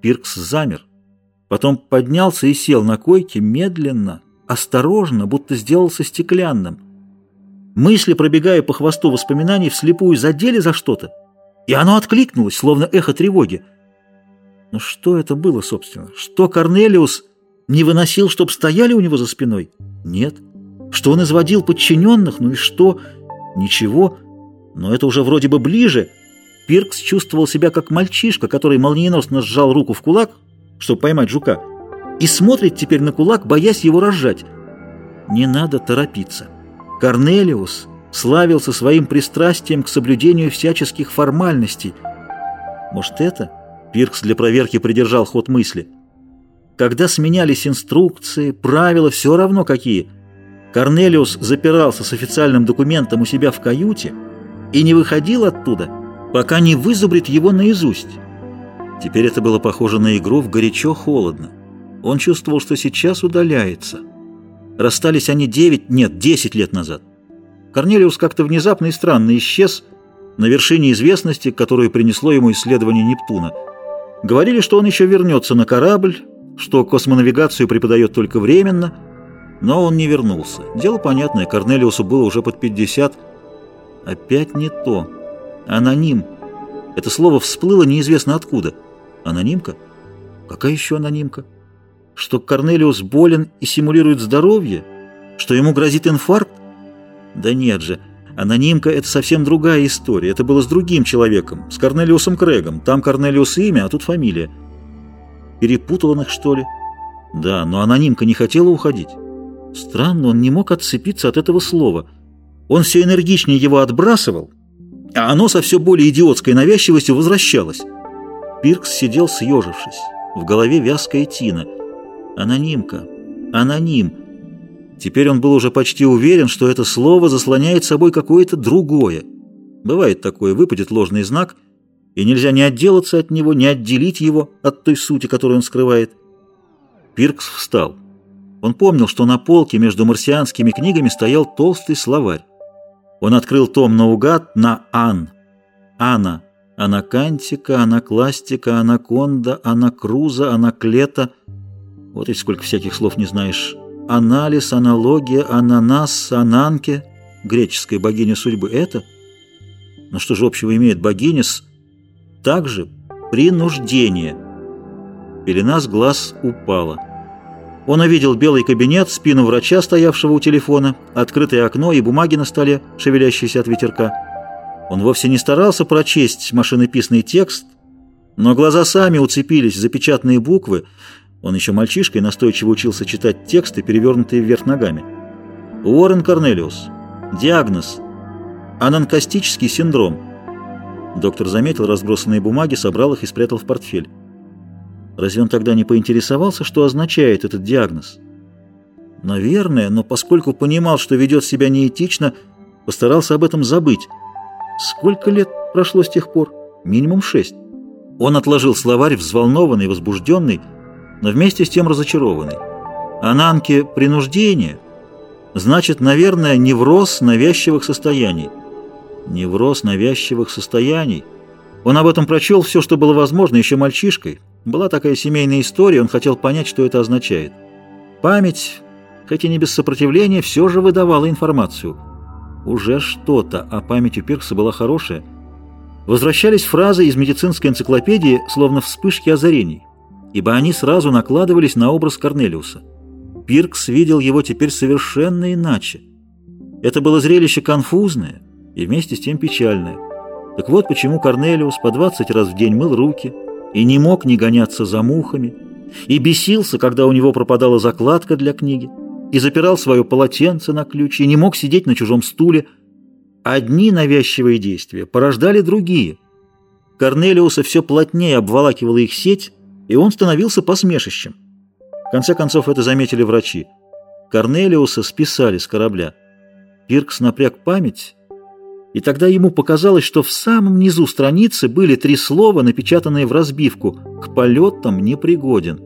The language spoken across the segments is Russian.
Пиркс замер. Потом поднялся и сел на койке медленно, осторожно, будто сделался стеклянным. Мысли, пробегая по хвосту воспоминаний, вслепую задели за что-то, и оно откликнулось, словно эхо тревоги. Но что это было, собственно? Что Корнелиус не выносил, чтоб стояли у него за спиной? Нет. Что он изводил подчиненных? Ну и что? Ничего. Но это уже вроде бы ближе. Пиркс чувствовал себя как мальчишка, который молниеносно сжал руку в кулак, чтобы поймать жука, и смотрит теперь на кулак, боясь его разжать. Не надо торопиться. Корнелиус славился своим пристрастием к соблюдению всяческих формальностей. Может, это? Пиркс для проверки придержал ход мысли. Когда сменялись инструкции, правила все равно какие. Корнелиус запирался с официальным документом у себя в каюте и не выходил оттуда, пока не вызубрит его наизусть. Теперь это было похоже на игру в горячо-холодно. Он чувствовал, что сейчас удаляется. Расстались они девять, нет, десять лет назад. Корнелиус как-то внезапно и странно исчез на вершине известности, которую принесло ему исследование Нептуна. Говорили, что он еще вернется на корабль, что космонавигацию преподает только временно, но он не вернулся. Дело понятное, Корнелиусу было уже под 50. Опять не то. Аноним. Это слово всплыло неизвестно откуда. Анонимка? Какая еще анонимка? Что Корнелиус болен и симулирует здоровье? Что ему грозит инфаркт? Да нет же, анонимка — это совсем другая история. Это было с другим человеком, с Корнелиусом Крэгом. Там Корнелиус имя, а тут фамилия. Перепутал он их, что ли? Да, но анонимка не хотела уходить. Странно, он не мог отцепиться от этого слова. Он все энергичнее его отбрасывал, а оно со все более идиотской навязчивостью возвращалось. Пиркс сидел съежившись. В голове вязкая тина. Анонимка. Аноним. Теперь он был уже почти уверен, что это слово заслоняет собой какое-то другое. Бывает такое, выпадет ложный знак, и нельзя ни отделаться от него, ни отделить его от той сути, которую он скрывает. Пиркс встал. Он помнил, что на полке между марсианскими книгами стоял толстый словарь. Он открыл том наугад на «Ан». «Ана», «Анакантика», «Анакластика», «Анаконда», «Анакруза», «Анаклета». Вот и сколько всяких слов не знаешь анализ, аналогия, ананас, ананке, греческая богиня судьбы, это? Но что же общего имеет богиня с... Также принуждение. Пелена с глаз упала. Он увидел белый кабинет, спину врача, стоявшего у телефона, открытое окно и бумаги на столе, шевелящиеся от ветерка. Он вовсе не старался прочесть машинописный текст, но глаза сами уцепились за печатные буквы, он еще мальчишкой настойчиво учился читать тексты, перевернутые вверх ногами. Уоррен Корнелиус. Диагноз. Ананкастический синдром. Доктор заметил разбросанные бумаги, собрал их и спрятал в портфель. Разве он тогда не поинтересовался, что означает этот диагноз? Наверное, но поскольку понимал, что ведет себя неэтично, постарался об этом забыть. Сколько лет прошло с тех пор? Минимум шесть. Он отложил словарь, взволнованный, возбужденный, но вместе с тем разочарованный. Ананке принуждение значит, наверное, невроз навязчивых состояний. Невроз навязчивых состояний. Он об этом прочел все, что было возможно, еще мальчишкой. Была такая семейная история, он хотел понять, что это означает. Память, хоть и не без сопротивления, все же выдавала информацию. Уже что-то, а память у Пиркса была хорошая. Возвращались фразы из медицинской энциклопедии, словно вспышки озарений ибо они сразу накладывались на образ Корнелиуса. Пиркс видел его теперь совершенно иначе. Это было зрелище конфузное и вместе с тем печальное. Так вот почему Корнелиус по 20 раз в день мыл руки и не мог не гоняться за мухами, и бесился, когда у него пропадала закладка для книги, и запирал свое полотенце на ключ, и не мог сидеть на чужом стуле. Одни навязчивые действия порождали другие. Корнелиуса все плотнее обволакивала их сеть, и он становился посмешищем. В конце концов это заметили врачи. Корнелиуса списали с корабля. Пиркс напряг память, и тогда ему показалось, что в самом низу страницы были три слова, напечатанные в разбивку «К полетам непригоден».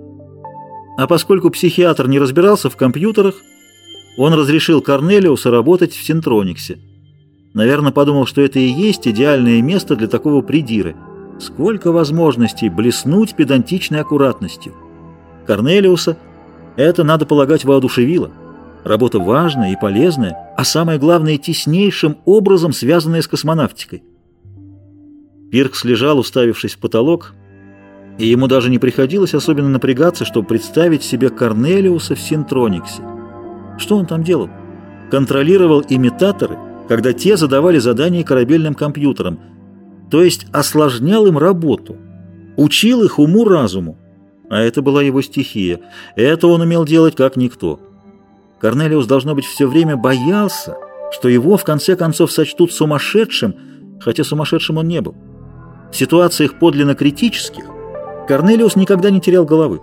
А поскольку психиатр не разбирался в компьютерах, он разрешил Корнелиуса работать в Синтрониксе. Наверное, подумал, что это и есть идеальное место для такого придиры – Сколько возможностей блеснуть педантичной аккуратностью. Корнелиуса это, надо полагать, воодушевило. Работа важная и полезная, а самое главное, теснейшим образом связанная с космонавтикой. Пиркс лежал, уставившись в потолок, и ему даже не приходилось особенно напрягаться, чтобы представить себе Корнелиуса в Синтрониксе. Что он там делал? Контролировал имитаторы, когда те задавали задания корабельным компьютерам, то есть осложнял им работу, учил их уму-разуму. А это была его стихия. Это он умел делать как никто. Корнелиус, должно быть, все время боялся, что его в конце концов сочтут сумасшедшим, хотя сумасшедшим он не был. В ситуациях подлинно критических Корнелиус никогда не терял головы.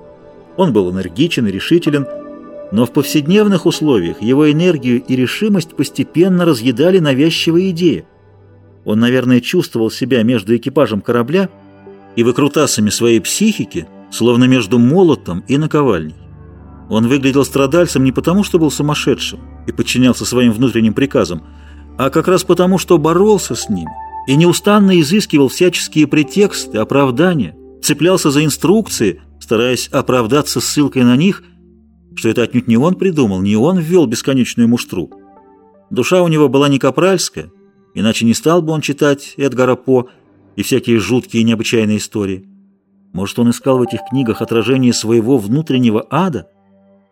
Он был энергичен и решителен, но в повседневных условиях его энергию и решимость постепенно разъедали навязчивые идеи. Он, наверное, чувствовал себя между экипажем корабля и выкрутасами своей психики, словно между молотом и наковальней. Он выглядел страдальцем не потому, что был сумасшедшим и подчинялся своим внутренним приказам, а как раз потому, что боролся с ними и неустанно изыскивал всяческие претексты, оправдания, цеплялся за инструкции, стараясь оправдаться ссылкой на них, что это отнюдь не он придумал, не он ввел бесконечную муштру. Душа у него была не капральская, иначе не стал бы он читать Эдгара По и всякие жуткие и необычайные истории. Может, он искал в этих книгах отражение своего внутреннего ада?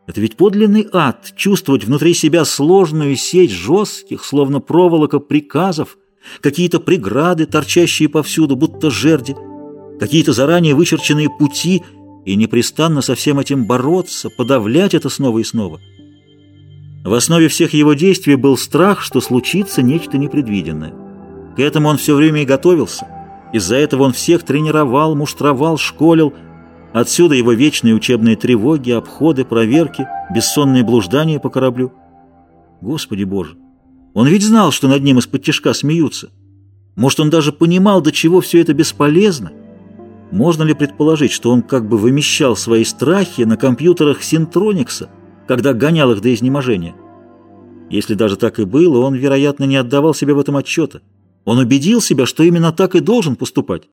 Это ведь подлинный ад — чувствовать внутри себя сложную сеть жестких, словно проволока приказов, какие-то преграды, торчащие повсюду, будто жерди, какие-то заранее вычерченные пути, и непрестанно со всем этим бороться, подавлять это снова и снова. В основе всех его действий был страх, что случится нечто непредвиденное. К этому он все время и готовился — из-за этого он всех тренировал, муштровал, школил. Отсюда его вечные учебные тревоги, обходы, проверки, бессонные блуждания по кораблю. Господи Боже! Он ведь знал, что над ним из-под тяжка смеются. Может, он даже понимал, до чего все это бесполезно? Можно ли предположить, что он как бы вымещал свои страхи на компьютерах Синтроникса, когда гонял их до изнеможения? Если даже так и было, он, вероятно, не отдавал себе в этом отчета. Он убедил себя, что именно так и должен поступать.